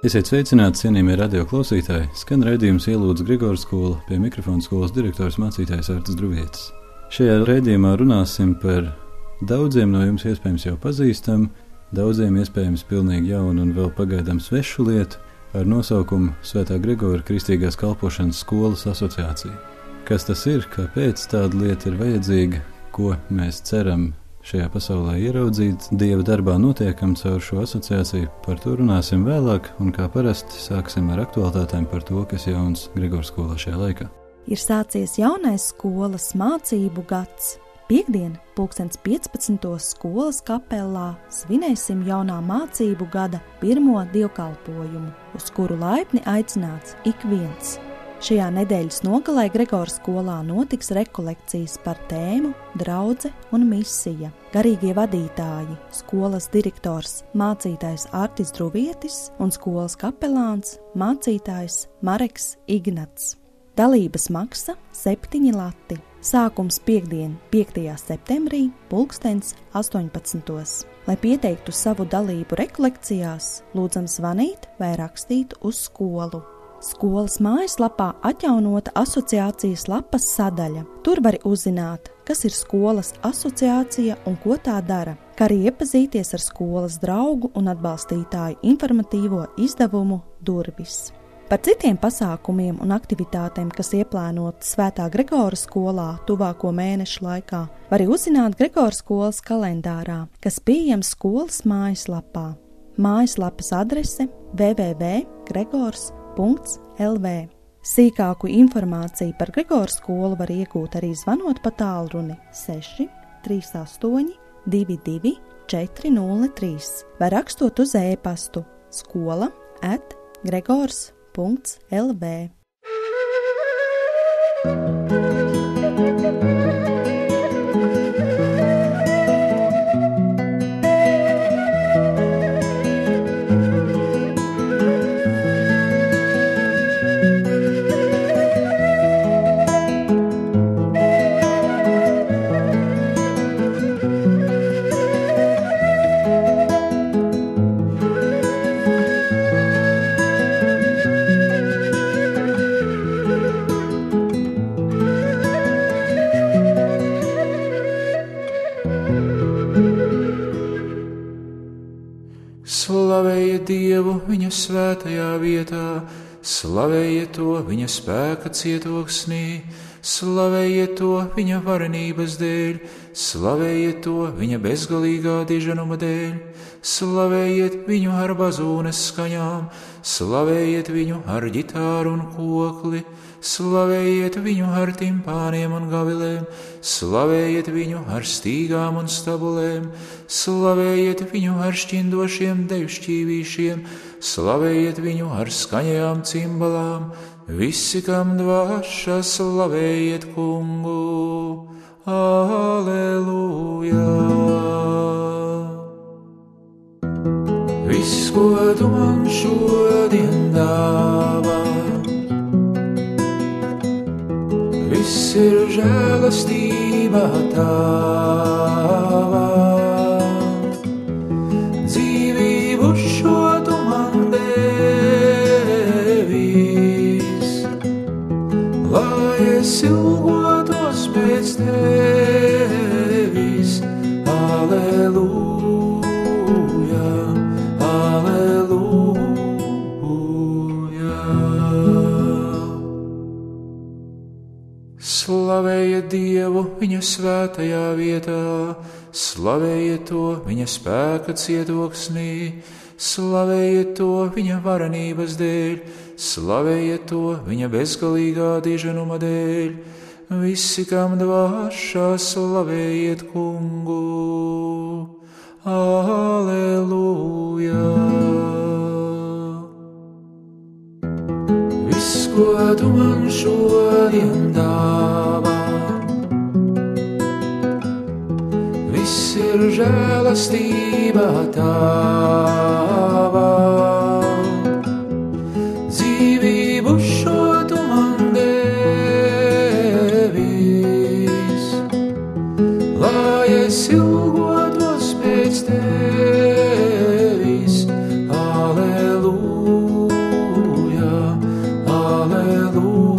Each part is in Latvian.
Esiet sveicināti, cienījamie radio klausītāji. Skan redzējums ielūdz Grigors skola pie mikrofona skolas direktors mācītājs Artis Druvietis. Šajā redzējumā runāsim par daudziem no jums iespējams jau pazīstamu, daudziem iespējams pilnīgi jaunu un vēl pagaidām svešu lietu ar nosaukumu Svētā Grigora Kristīgās kalpošanas skolas asociācija. Kas tas ir, kāpēc tāda lieta ir vajadzīga, ko mēs ceram šajā pasaulē ieraudzīt dieva darbā notiekam caur šo asociāciju. Par to runāsim vēlāk, un kā parasti sāksim ar aktualitātēm par to, kas jauns Grigors skolā šajā laikā. Ir sācies jaunais skolas mācību gads. Piektdien, 2015. skolas kapelā svinēsim jaunā mācību gada pirmo dievkalpojumu, uz kuru laipni aicināts ik viens. Šajā nedēļas nogalē Gregors skolā notiks rekolekcijas par tēmu Draudzene un misija. Garīgie vadītāji, skolas direktors, mācītājs Artis Druvietis un skolas kapelāns mācītājs Mareks Ignats. Dalības maksa 7 lati. Sākums piekdien, 5. septembrī, 2018. Lai pieteiktu savu dalību rekolekcijās, lūdzam zvanīt vai rakstīt uz skolu Skolas mājaslapā atjaunota asociācijas lapas sadaļa. Tur var uzzināt, kas ir skolas asociācija un ko tā dara, kā arī iepazīties ar skolas draugu un atbalstītāju informatīvo izdevumu Durvis. Par citiem pasākumiem un aktivitātēm, kas ieplānotas Svētā Gregora skolā tuvāko mēnešu laikā, var uzzināt Gregora skolas kalendārā, kas pieejams skolas mājaslapā. Mājaslapas adrese www.gregors.com LV. Sīkāku informāciju par Grigoru skolu var iegūt arī zvanot pa tālruni 6 38 22 403 vai rakstot uz e-pastu skola at gregors.lv. viņa svētajā vietā, slavējiet to viņa spēka cietoksnī, slavējiet to viņa varenības dēļ, slavējiet to viņa bezgalīgā diženuma dēļ, slavējiet viņu ar bazūnes skaņām, slavējiet viņu ar ģitāru un kokli slavējiet viņu ar timpāniem un gavilēm, slavējiet viņu ar stīgām un stabulēm, slavējiet viņu ar šķindošiem devšķīvīšiem, slavējiet viņu ar skaņajām cimbalām, visi, kam dvāša, slavējiet kungu. Aleluja! Viss, ko tu man šodien dāvā, ir žēlastība tava. Dzīvību šo tu man devis, lai es ilgotos pēc tevis. Dievu viņa svētajā vietā, slavējiet to viņa spēka cietoksnī, slavējiet to viņa varenības dēļ, slavējiet to viņa bezgalīgā diženuma dēļ. Visi, kam dvāšā, slavējiet kungu. Aleluja! Viss, ko tu man šodien dāvā, ir žēlastība tava. Dzīvību šo tu man devis, lai es ilgotos pēc tevis. Aleluja, aleluja.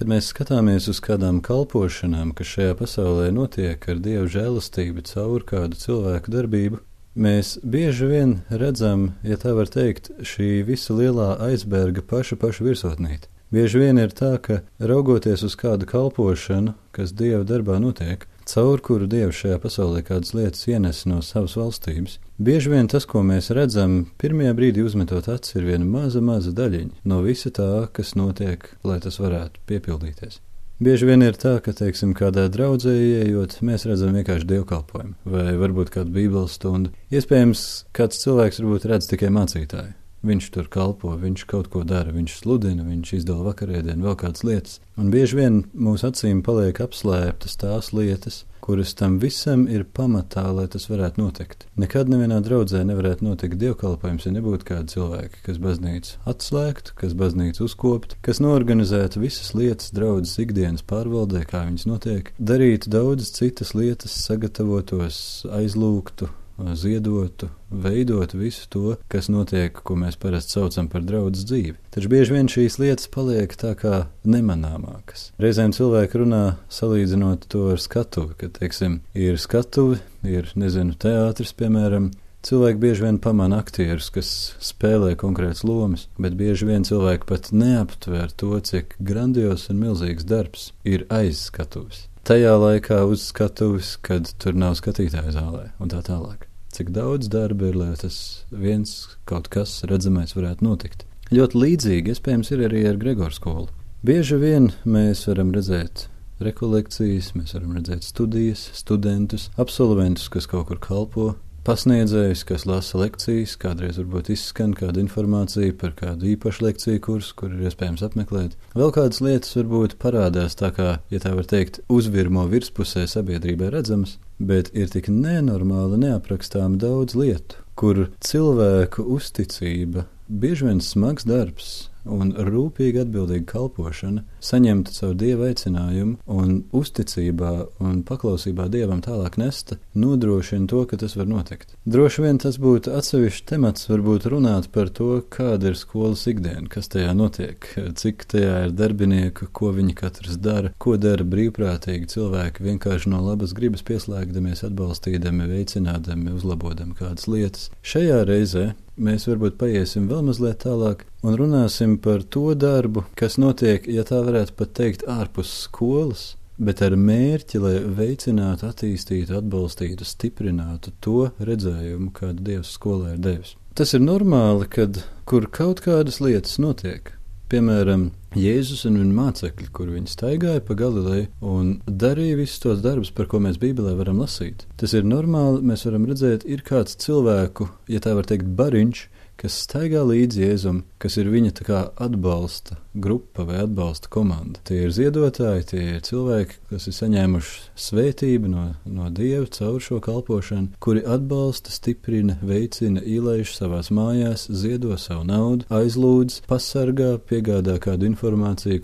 Kad mēs skatāmies uz kādām kalpošanām, kas šajā pasaulē notiek ar dievu žēlastību caur kādu cilvēku darbību, mēs bieži vien redzam, ja tā var teikt, šī visa lielā aizberga paša paša virsotnīte. Bieži vien ir tā, ka raugoties uz kādu kalpošanu, kas dieva darbā notiek, caur kuru dievs šajā pasaulē kādas lietas ienes no savas valstības, bieži vien tas, ko mēs redzam, pirmajā brīdī uzmetot acis, ir viena maza, maza daļiņa no visa tā, kas notiek, lai tas varētu piepildīties. Bieži vien ir tā, ka, teiksim, kādā draudzē ieejot, mēs redzam vienkārši dievkalpojumu, vai varbūt kādu bībeles stundu. Iespējams, kāds cilvēks varbūt redz tikai mācītāju. Viņš tur kalpo, viņš kaut ko dara, viņš sludina, viņš izdala vakarēdienu, vēl kādas lietas. Un bieži vien mūsu acīm paliek apslēptas tās lietas, kuras tam visam ir pamatā, lai tas varētu notikt. Nekad nevienā draudzē nevarētu notikt dievkalpojums, ja nebūtu kādi cilvēki, kas baznīcu atslēgtu, kas baznīcu uzkoptu, kas norganizētu visas lietas draudzes ikdienas pārvaldē, kā viņas notiek, darītu daudzas citas lietas, sagatavotos, aizlūgtu, ziedotu, veidotu visu to, kas notiek, ko mēs parasti saucam par draugu dzīvi. Taču bieži vien šīs lietas paliek tā kā nemanāmākas. Reizēm cilvēki runā salīdzinot to ar skatuvi, ka, teiksim, ir skatuve, ir, nezinu, teātris, piemēram. Cilvēki bieži vien pamana aktierus, kas spēlē konkrētas lomas, bet bieži vien cilvēki pat neaptver to, cik grandios un milzīgs darbs ir aiz skatuves. Tajā laikā uz skatuves, kad tur nav skatītāju zālē un tā tālāk cik daudz darba ir, lai tas viens kaut kas redzamais varētu notikt. Ļoti līdzīgi, iespējams, ir arī ar Gregor skolu. Bieži vien mēs varam redzēt rekolekcijas, mēs varam redzēt studijas, studentus, absolventus, kas kaut kur kalpo, pasniedzējus, kas lasa lekcijas, kādreiz varbūt izskan kāda informācija par kādu īpašu lekciju kursu, kur ir iespējams apmeklēt. Vēl kādas lietas varbūt parādās tā kā, ja tā var teikt, uzvirmo virspusē sabiedrībai redzamas, bet ir tik nenormāli neaprakstām daudz lietu, kur cilvēku uzticība, bieži vien smags darbs un rūpīgi atbildīga kalpošana, saņemta caur dieva aicinājumu un uzticībā un paklausībā dievam tālāk nesta, nodrošina to, ka tas var notikt. Droši vien tas būtu atsevišķs temats, varbūt runāt par to, kāda ir skolas ikdiena, kas tajā notiek, cik tajā ir darbinieku, ko viņi katrs dara, ko dara brīvprātīgi cilvēki vienkārši no labas gribas pieslēgdamies, atbalstīdami, veicinādami, uzlabodami kādas lietas. Šajā reizē mēs varbūt paiesim vēl mazliet tālāk un runāsim par to darbu, kas notiek, ja tā varētu pat teikt, ārpus skolas, bet ar mērķi, lai veicinātu, attīstītu, atbalstītu, stiprinātu to redzējumu, kādu Dievs skolā ir devis. Tas ir normāli, kad kur kaut kādas lietas notiek. Piemēram, Jēzus un viņa mācekļi, kur viņi staigāja pa Galileju un darīja visus tos darbus, par ko mēs Bībelē varam lasīt. Tas ir normāli, mēs varam redzēt, ir kāds cilvēku, ja tā var teikt, bariņš, kas staigā līdzi Jēzum, kas ir viņa kā atbalsta grupa vai atbalsta komanda. Tie ir ziedotāji, tie ir cilvēki, kas ir saņēmuši svētību no, no Dieva caur šo kalpošanu, kuri atbalsta, stiprina, veicina, ielaiž savās mājās, ziedo savu naudu, aizlūdz, pasargā, piegādā kādu informāciju,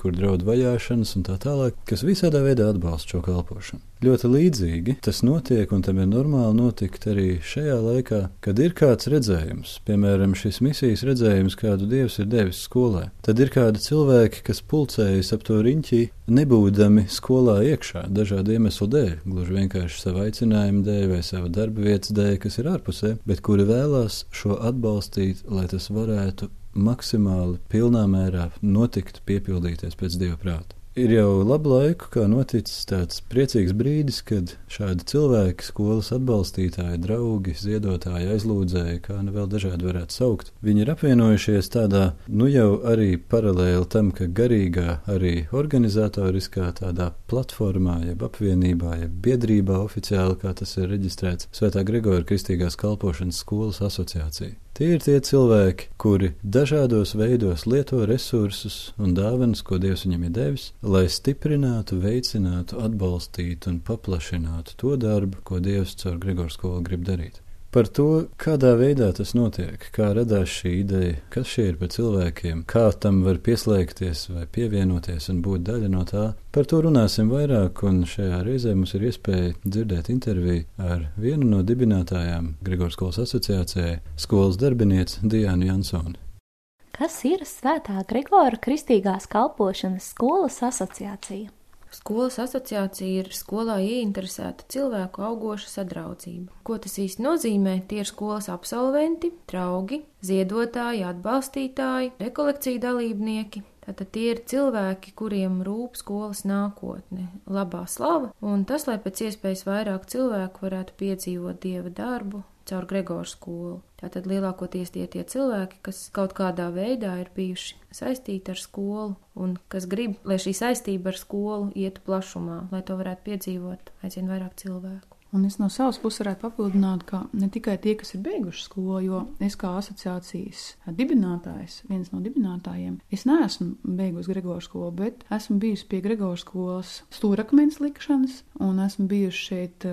kur draud vajāšanas un tā tālāk, kas visādā veidā atbalsta šo kalpošanu. Ļoti līdzīgi tas notiek, un tam ir normāli notikt arī šajā laikā, kad ir kāds redzējums, piemēram, šis misijas redzējums, kādu Dievs ir devis skolē. Tad ir kādi cilvēki, kas pulcējas ap to riņķī, nebūdami skolā iekšā, dažādu iemeslu dēļ, gluži vienkārši savu aicinājumu dēļ vai savu darba vietas dēļ, kas ir ārpusē, bet kuri vēlās šo atbalstīt, lai tas varētu maksimāli pilnā mērā notikt, piepildīties pēc Dieva prāta. Ir jau labu laiku, kā noticis tāds priecīgs brīdis, kad šādi cilvēki, skolas atbalstītāji, draugi, ziedotāji, aizlūdzēji, kā nu vēl dažādi varētu saukt, viņi ir apvienojušies tādā, nu jau arī paralēli tam, ka garīgā, arī organizatoriskā tādā platformā, jeb apvienībā, jeb biedrībā oficiāli, kā tas ir reģistrēts Svētā Gregora Kristīgās kalpošanas skolas asociācija. Tie ir tie cilvēki, kuri dažādos veidos lieto resursus un dāvanas, ko Dievs viņam ir devis, lai stiprinātu, veicinātu, atbalstītu un paplašinātu to darbu, ko Dievs caur Grigors skolu grib darīt. Par to, kādā veidā tas notiek, kā radās šī ideja, kas šie ir par cilvēkiem, kā tam var pieslēgties vai pievienoties un būt daļa no tā. Par to runāsim vairāk, un šajā reizē mums ir iespēja dzirdēt interviju ar vienu no dibinātājām Grigors skolas asociācijai, skolas darbinieci Diānu Jansoni. Kas ir Svētā Grigora Kristīgās kalpošanas skolas asociācija? Skolas asociācija ir skolā ieinteresēta cilvēku augoša sadraudzība. Ko tas īsti nozīmē? Tie ir skolas absolventi, draugi, ziedotāji, atbalstītāji, rekolekciju dalībnieki. Tātad tie ir cilvēki, kuriem rūp skolas nākotne, labā slava, un tas, lai pēc iespējas vairāk cilvēku varētu piedzīvot dieva darbu, caur Gregoru skolu. Tātad lielākoties tie tie cilvēki, kas kaut kādā veidā ir bijuši saistīti ar skolu un kas grib, lai šī saistība ar skolu ietu plašumā, lai to varētu piedzīvot aizvien vairāk cilvēku. Un es no savas puses varētu papildināt, ka ne tikai tie, kas ir beiguši skolu, jo es kā asociācijas dibinātājs, viens no dibinātājiem, es neesmu beigusi Gregoras skolu, bet esmu bijusi pie Gregoras skolas stūrakmens likšanas, un esmu bijusi šeit,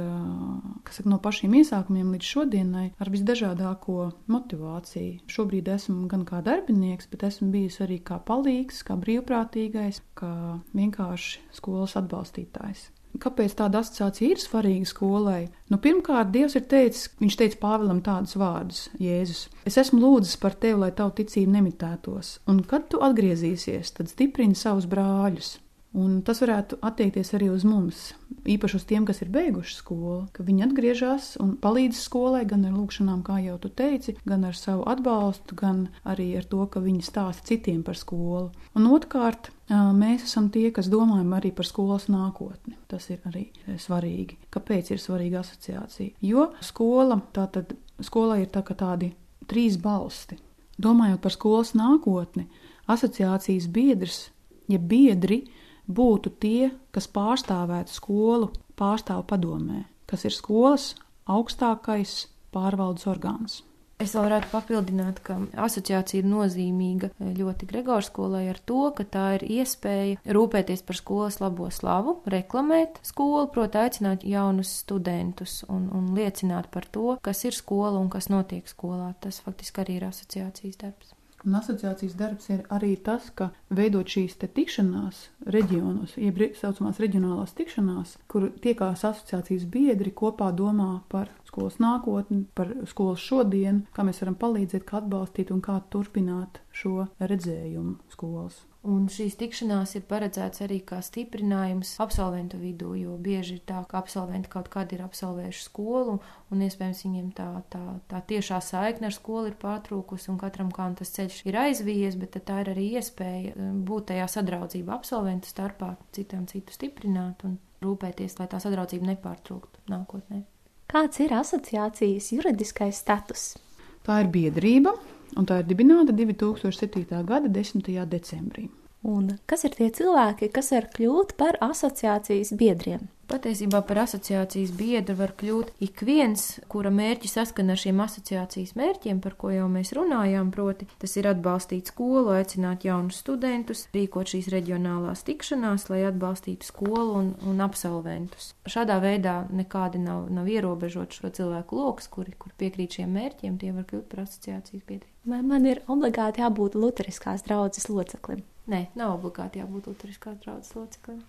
saka, no pašiem iesākumiem līdz šodienai ar visdažādāko motivāciju. Šobrīd esmu gan kā darbinieks, bet esmu bijusi arī kā palīgs, kā brīvprātīgais, kā vienkārši skolas atbalstītājs. Kāpēc tāda asociācija ir svarīga skolai? Nu, pirmkārt, Dievs ir teicis, viņš teica Pāvēlam tādus vārdus, Jēzus. Es esmu lūdzis par tevi, lai tavu ticību nemitētos, un kad tu atgriezīsies, tad stiprini savus brāļus. Un tas varētu attiekties arī uz mums, īpaši uz tiem, kas ir beiguši skolu, ka viņi atgriežas un palīdz skolai gan ar lūkšanām, kā jau tu teici, gan ar savu atbalstu, gan arī ar to, ka viņi stāsta citiem par skolu. Un otrkārt, mēs esam tie, kas domājam arī par skolas nākotni. Tas ir arī svarīgi. Kāpēc ir svarīga asociācija? Jo skola, tātad skolai ir tā, tādi trīs balsti. Domājot par skolas nākotni, asociācijas biedrs, ja biedri, būtu tie, kas pārstāvētu skolu pārstāvu padomē, kas ir skolas augstākais pārvaldes orgāns. Es vēl varētu papildināt, ka asociācija ir nozīmīga ļoti Gregors skolai ar to, ka tā ir iespēja rūpēties par skolas labo slavu, reklamēt skolu, proti aicināt jaunus studentus un, un liecināt par to, kas ir skola un kas notiek skolā. Tas faktiski arī ir asociācijas darbs. Un asociācijas darbs ir arī tas, ka veidot šīs tikšanās reģionos, jeb tā saucamās reģionālās tikšanās, kur tiekās asociācijas biedri kopā domā par skolas nākotni, par skolas šodienu, kā mēs varam palīdzēt, kā atbalstīt un kā turpināt šo redzējumu skolas. Un šīs tikšanās ir paredzēts arī kā stiprinājums absolventu vidū, jo bieži ir tā, ka absolventi kaut kad ir absolvējuši skolu, un iespējams viņiem tā, tā, tā tiešā saikne ar skolu ir pārtrūkusi, un katram kā tas ceļš ir aizvies, bet tā ir arī iespēja um, būt tajā sadraudzība absolventu starpā, citam citu stiprināt un rūpēties, lai tā sadraudzība nepārtrūktu nākotnē. Kāds ir asociācijas juridiskais status? Tā ir biedrība, un tā ir dibināta 2007. gada 10. decembrī. Un kas ir tie cilvēki, kas var kļūt par asociācijas biedriem? Patiesībā par asociācijas biedru var kļūt ik viens, kura mērķi saskana ar šiem asociācijas mērķiem, par ko jau mēs runājām, proti tas ir atbalstīt skolu, aicināt jaunus studentus, rīkot šīs reģionālās tikšanās, lai atbalstītu skolu un, un absolventus. Šādā veidā nekādi nav, nav ierobežot šo cilvēku lokus, kuri, kur piekrīt šiem mērķiem, tie var kļūt par asociācijas biedriem. Vai man ir obligāti jābūt Lutheriskās draudzes loceklim? Nē, nav obligāti jābūt Lutheriskās draudzes loceklim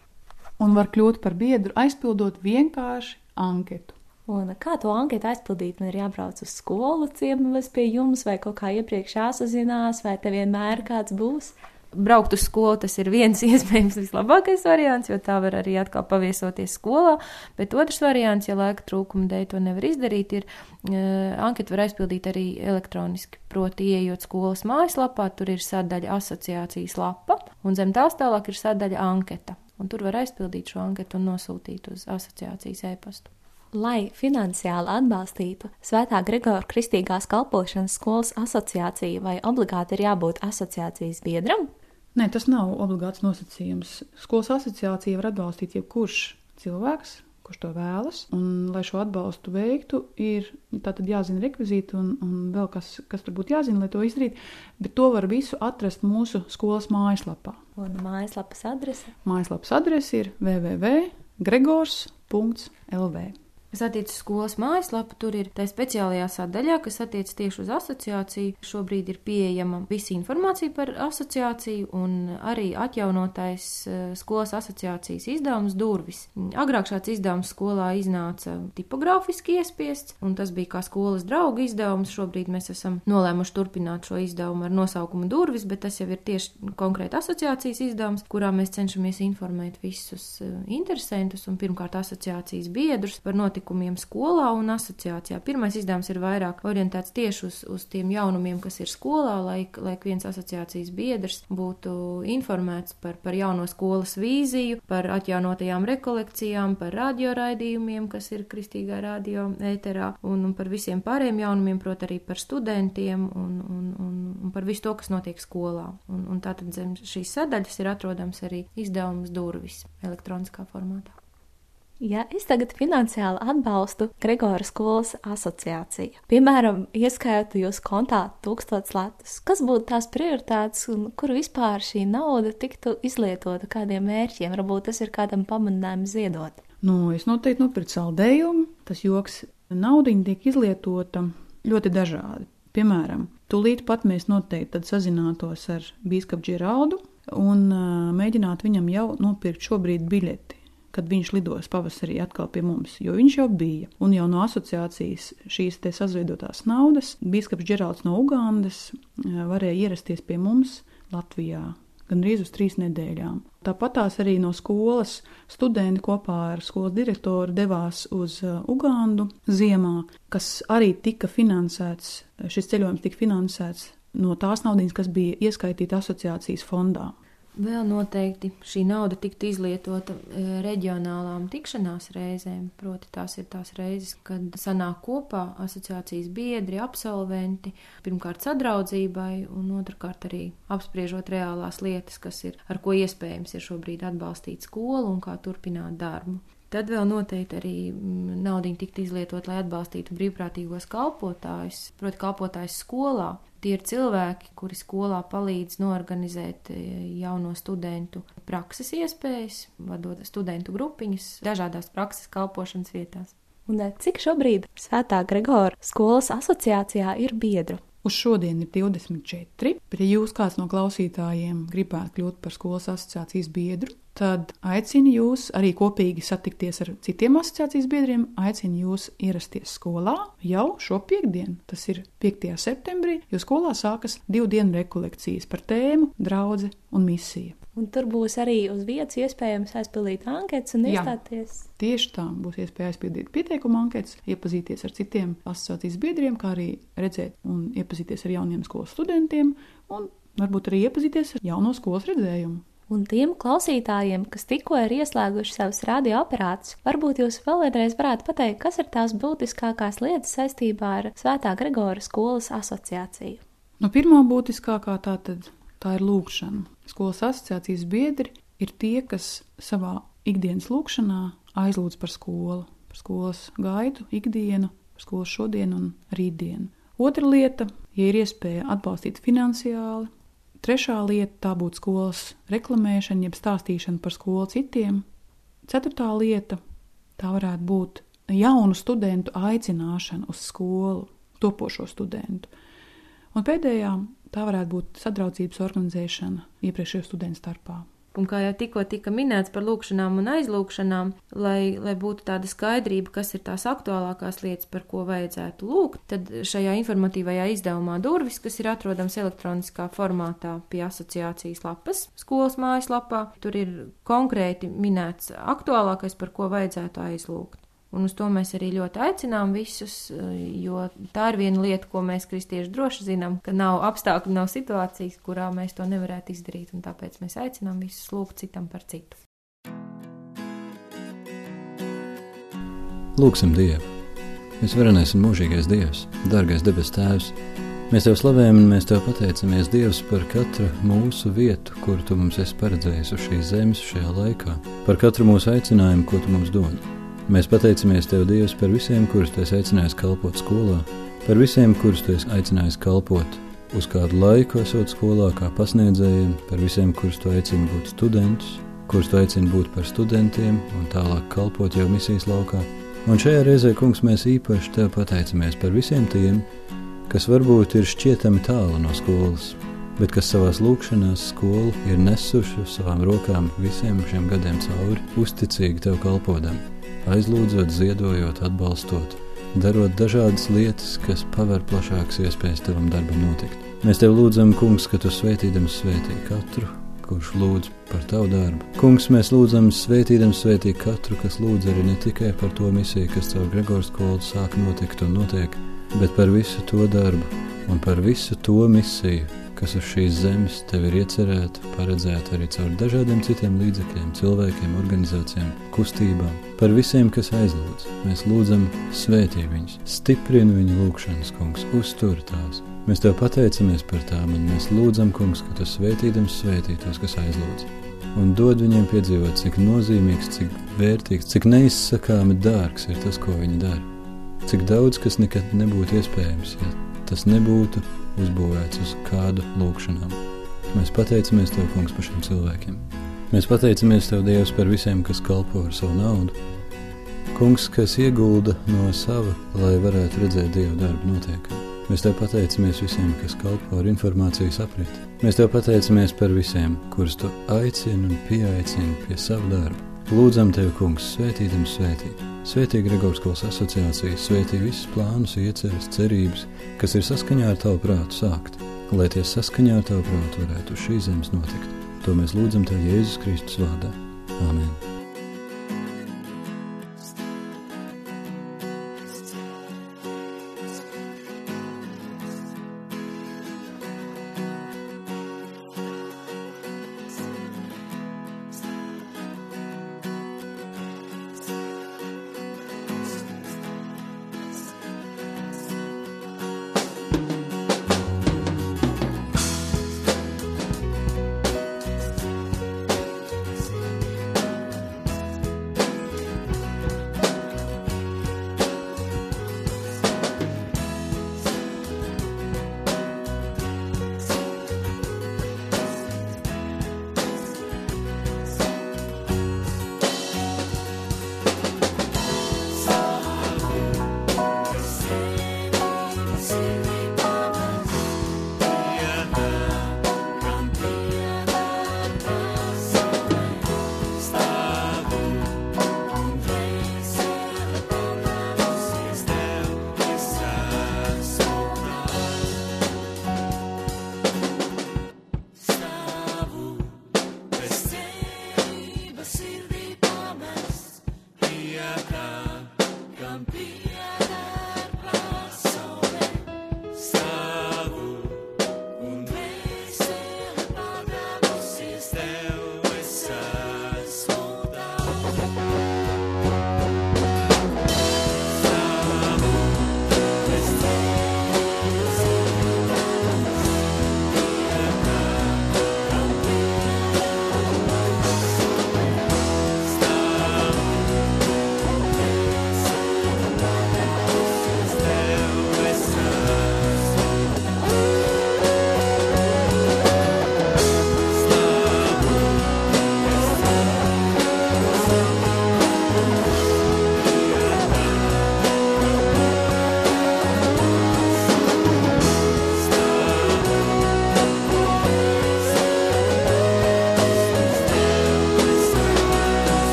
un var kļūt par biedru aizpildot vienkārši anketu. Un kā to anketu aizpildīt? Man ir jābrauc uz skolu ciemos pie jums, vai kaut kā iepriekš jāsazinās, vai te vienmēr kāds būs. Braukt uz skolu tas ir viens iespējams vislabākais variants, jo tā var arī atkal paviesoties skolā. Bet otrs variants, ja laika trūkuma dēļ to nevar izdarīt, ir uh, anketu var aizpildīt arī elektroniski. Proti, ieejot skolas mājaslapā, tur ir sadaļa asociācijas lapa, un zem tās tālāk ir sadaļa anketa un tur var aizpildīt šo anketu un nosūtīt uz asociācijas e-pastu. Lai finansiāli atbalstītu Svētā Gregora Kristīgās kalpošanas skolas asociāciju, vai obligāti ir jābūt asociācijas biedram? Nē, tas nav obligāts nosacījums. Skolas asociācija var atbalstīt jebkurš cilvēks, kurš to vēlas. Un, lai šo atbalstu veiktu, ir jāzina rekvizīti un, un vēl kas, kas tur būtu jāzina, lai to izdarītu. Bet to var visu atrast mūsu skolas mājaslapā. Un mājaslapas adrese? Mājaslapas adrese ir www.gregors.lv. Kas attiecas skolas mājaslapu, tur ir tā speciālajā sadaļā, kas attiecas tieši uz asociāciju. Šobrīd ir pieejama visa informācija par asociāciju un arī atjaunotais eh, skolas asociācijas izdevums Durvis. Agrāk šāds izdevums skolā iznāca tipogrāfiski iespiests, un tas bija kā skolas draugu izdevums. Šobrīd mēs esam nolēmuši turpināt šo izdevumu ar nosaukumu Durvis, bet tas jau ir tieši konkrēti asociācijas izdevums, kurā mēs cenšamies informēt visus eh, interesantus un pirmkārt asociācijas biedrus par notikumu notikumiem skolā un asociācijā. Pirmais izdevums ir vairāk orientēts tieši uz, uz tiem jaunumiem, kas ir skolā, lai, lai viens asociācijas biedrs būtu informēts par, par jauno skolas vīziju, par atjaunotajām rekolekcijām, par radioraidījumiem, kas ir kristīgā radio ēterā, un, un par visiem pārējiem jaunumiem, proti arī par studentiem un, un, un, un par visu to, kas notiek skolā. Un, un tātad zem šīs sadaļas ir atrodams arī izdevums durvis elektroniskā formātā. Ja es tagad finansiāli atbalstu Gregora skolas asociāciju, piemēram, ieskaitu jūs kontā tūkstots latus, kas būtu tās prioritātes un kur vispār šī nauda tiktu izlietota kādiem mērķiem? Varbūt tas ir kādam pamudinājumam ziedot. Nu, es noteikti nopirku saldējumu. Tas joks naudiņa tiek izlietota ļoti dažādi. Piemēram, tūlīt pat mēs noteikti sazinātos ar Bīskapu Džeraldu un uh, mēģinātu viņam jau nopirkt šobrīd biļeti kad viņš lidos pavasarī atkal pie mums, jo viņš jau bija. Un jau no asociācijas šīs te sazviedotās naudas Bīskaps Džeralds no Ugandas eh, varēja ierasties pie mums Latvijā gandrīz uz trīs nedēļām. Tāpat tās arī no skolas studenti kopā ar skolas direktoru devās uz eh, Ugandu ziemā, kas arī tika finansēts, šis ceļojums tika finansēts no tās naudas, kas bija ieskaitīta asociācijas fondā. Vēl noteikti šī nauda tiktu izlietota e, reģionālām tikšanās reizēm. Proti, tās ir tās reizes, kad sanāk kopā asociācijas biedri, absolventi, pirmkārt sadraudzībai, un otrkārt arī apspriežot reālās lietas, kas ir, ar ko iespējams ir šobrīd atbalstīt skolu un kā turpināt darbu. Tad vēl noteikti arī mm, naudiņa tikt izlietot, lai atbalstītu brīvprātīgos kalpotājus, proti, kalpotājus skolā, Tie ir cilvēki, kuri skolā palīdz norganizēt e, jauno studentu prakses iespējas, vadot studentu grupiņas dažādās prakses kalpošanas vietās. Un e, cik šobrīd Svētā Gregora skolas asociācijā ir biedru? Uz šodien ir 24. Ja jūs kāds no klausītājiem gribētu kļūt par skolas asociācijas biedru, tad aicinu jūs arī kopīgi satikties ar citiem asociācijas biedriem. Aicinu jūs ierasties skolā jau šo piekdienu, tas ir 5. septembrī, jo skolā sākas divu dienu rekolekcijas par tēmu, draugu un misiju. Un tur būs arī uz vietas iespējams aizpildīt anketas un iestāties. Jā, tieši tā būs iespēja aizpildīt pieteikumu anketas, iepazīties ar citiem asociācijas biedriem, kā arī redzēt un iepazīties ar jauniem skolas studentiem un varbūt arī iepazīties ar jauno skolas redzējumu. Un tiem klausītājiem, kas tikko ir ieslēguši savus radioaparātus, varbūt jūs vēl vienreiz varētu pateikt, kas ir tās būtiskākās lietas saistībā ar Svētā Gregora skolas asociāciju. Nu, pirmā būtiskākā tā, tad, tā ir lūkšana. Skolas asociācijas biedri ir tie, kas savā ikdienas lūkšanā aizlūdz par skolu, par skolas gaitu, ikdienu, par skolas šodienu un rītdienu. Otra lieta, ja ir iespēja atbalstīt finansiāli, Trešā lieta - būtu skolas reklamēšana, jeb stāstīšana par skolu citiem. Ceturtā lieta - tā varētu būt jaunu studentu aicināšana uz skolu, topošo studentu. Un pēdējā tā varētu būt sadraudzības organizēšana iepriekšējo studentu starpā. Un kā jau tikko tika minēts par lūkšanām un aizlūkšanām, lai, lai būtu tāda skaidrība, kas ir tās aktuālākās lietas, par ko vajadzētu lūgt, tad šajā informatīvajā izdevumā durvis, kas ir atrodams elektroniskā formātā pie asociācijas lapas, skolas mājaslapā, tur ir konkrēti minēts aktuālākais, par ko vajadzētu aizlūgt. Un uz to mēs arī ļoti aicinām visus, jo tā ir viena lieta, ko mēs kristieši droši zinām, ka nav apstākļu, nav situācijas, kurā mēs to nevarētu izdarīt, un tāpēc mēs aicinām visus lūgt citam par citu. Lūksim Dievu! Visvarenais un mūžīgais Dievs, dārgais debes Tēvs! Mēs Tev slavējam un mēs Tev pateicamies, Dievs, par katru mūsu vietu, kuru Tu mums esi paredzējis uz šīs zemes šajā laikā, par katru mūsu aicinājumu, ko Tu mums dod. Mēs pateicamies Tev, Dievs, par visiem, kurus Tu esi aicinājis kalpot skolā, par visiem, kurus Tu esi aicinājis kalpot uz kādu laiku, esot skolā, kā pasniedzējiem, par visiem, kurus Tu aicini būt studentus, kurus Tu aicini būt par studentiem un tālāk kalpot jau misijas laukā. Un šajā reizē, Kungs, mēs īpaši Tev pateicamies par visiem tiem, kas varbūt ir šķietami tālu no skolas, bet kas savās lūkšanās skolu ir nesuši uz savām rokām visiem šiem gadiem cauri, uzticīgi Tev kalpodam aizlūdzot, ziedojot, atbalstot, darot dažādas lietas, kas paver plašākas iespējas tavam darbam notikt. Mēs tev lūdzam, Kungs, ka tu svētīdams svētī katru, kurš lūdz par tavu darbu. Kungs, mēs lūdzam, svētīdams svētī katru, kas lūdz arī ne tikai par to misiju, kas caur Gregors skolu sāk notikt un notiek, bet par visu to darbu un par visu to misiju, kas uz šīs zemes tev ir iecerēta, paredzēta arī caur dažādiem citiem līdzekļiem, cilvēkiem, organizācijām, kustībām. Par visiem, kas aizlūdz, mēs lūdzam svētī viņus, stiprini viņu lūgšanas, kungs, uztur tās. Mēs tev pateicamies par tām, un mēs lūdzam, kungs, ka tu svētīdams svētī tos, kas aizlūdz. Un dod viņiem piedzīvot, cik nozīmīgs, cik vērtīgs, cik neizsakāmi dārgs ir tas, ko viņi dara. Cik daudz, kas nekad nebūtu iespējams, ja tas nebūtu uzbūvēts uz kādu lūgšanām. Mēs pateicamies Tev, Kungs, par šiem cilvēkiem. Mēs pateicamies Tev, Dievs, par visiem, kas kalpo ar savu naudu. Kungs, kas iegulda no sava, lai varētu redzēt Dieva darbu notiekam. Mēs Tev pateicamies visiem, kas kalpo ar informācijas apriti. Mēs Tev pateicamies par visiem, kurus Tu aicini un pieaicini pie savu darbu. Lūdzam Tevi, Kungs, svētīdam svētīt. Svētī Gregorskolas asociācija, svētī visus plānus, ieceres, cerības, kas ir saskaņā ar Tavu prātu sākt, lai tie saskaņā ar Tavu prātu varētu uz šīs zemes notikt. To mēs lūdzam Tev Jēzus Kristus vārdā. Āmen!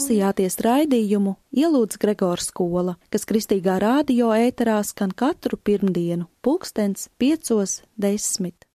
Klausījāties raidījumu Ielūdz Gregors skola, kas kristīgā rādio ēterā skan katru pirmdienu, pulkstens piecos desmit.